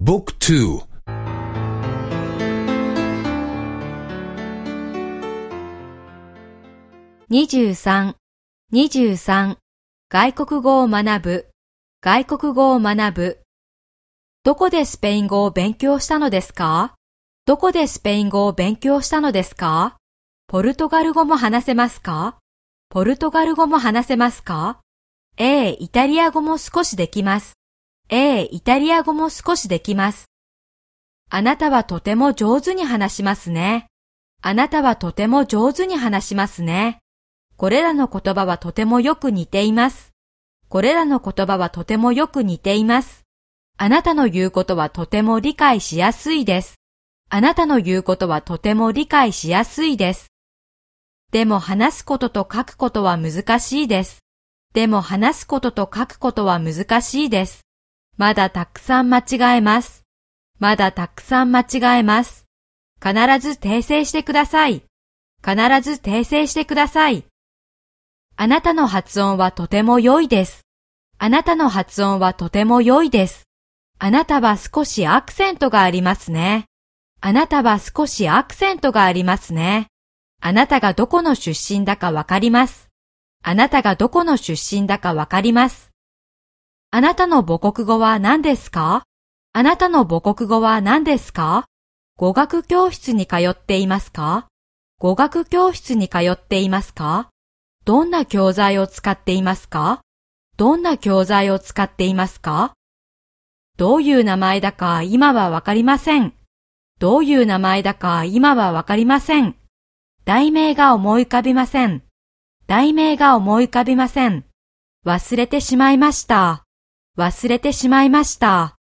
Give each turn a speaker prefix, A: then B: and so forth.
A: Book 2
B: 23、23外国語を学ぶ、外国語を学ぶ。どこでスペイン語を勉強したのですか？どこでスペイン語を勉強したのですか？ポルトガル語も話せますか？ポルトガル語も話せますか？ええ、イタリア語も少しできます。ええ、イタリア語も少しできます。あなたはとても上手に話しますね。あなたはとても上手に話しますね。これらの言葉はとてもよく似ています。これらの言葉はとてもよく似ています。あなたの言うことはとても理解しやすいです。あなたの言うことはとても理解しやすいです。でも話すことと書くことは難しいです。でも話すことと書くことは難しいです。まだたくさん間違えます。まだたくさん間違えます。必ず訂正してください。必ず訂正してください。あなたの発音はとても良いです。あなたの発音はとても良いです。あなたは少しアクセントがありますね。あなたは少しアクセントがありますね。あなたがどこの出身だかわかります。あなたがどこの出身だかわかります。あなたの母国語は何ですか？あなたの母国語は何ですか？語学教室に通っていますか？語学教室に通っていますか？どんな教材を使っていますか？どんな教材を使っていますか？どういう名前だか今はわかりません。どういう名前だか今はわかりません。題名が思い浮かびません。題名が思い浮かびません。忘れてしまいました。忘れてしまいました。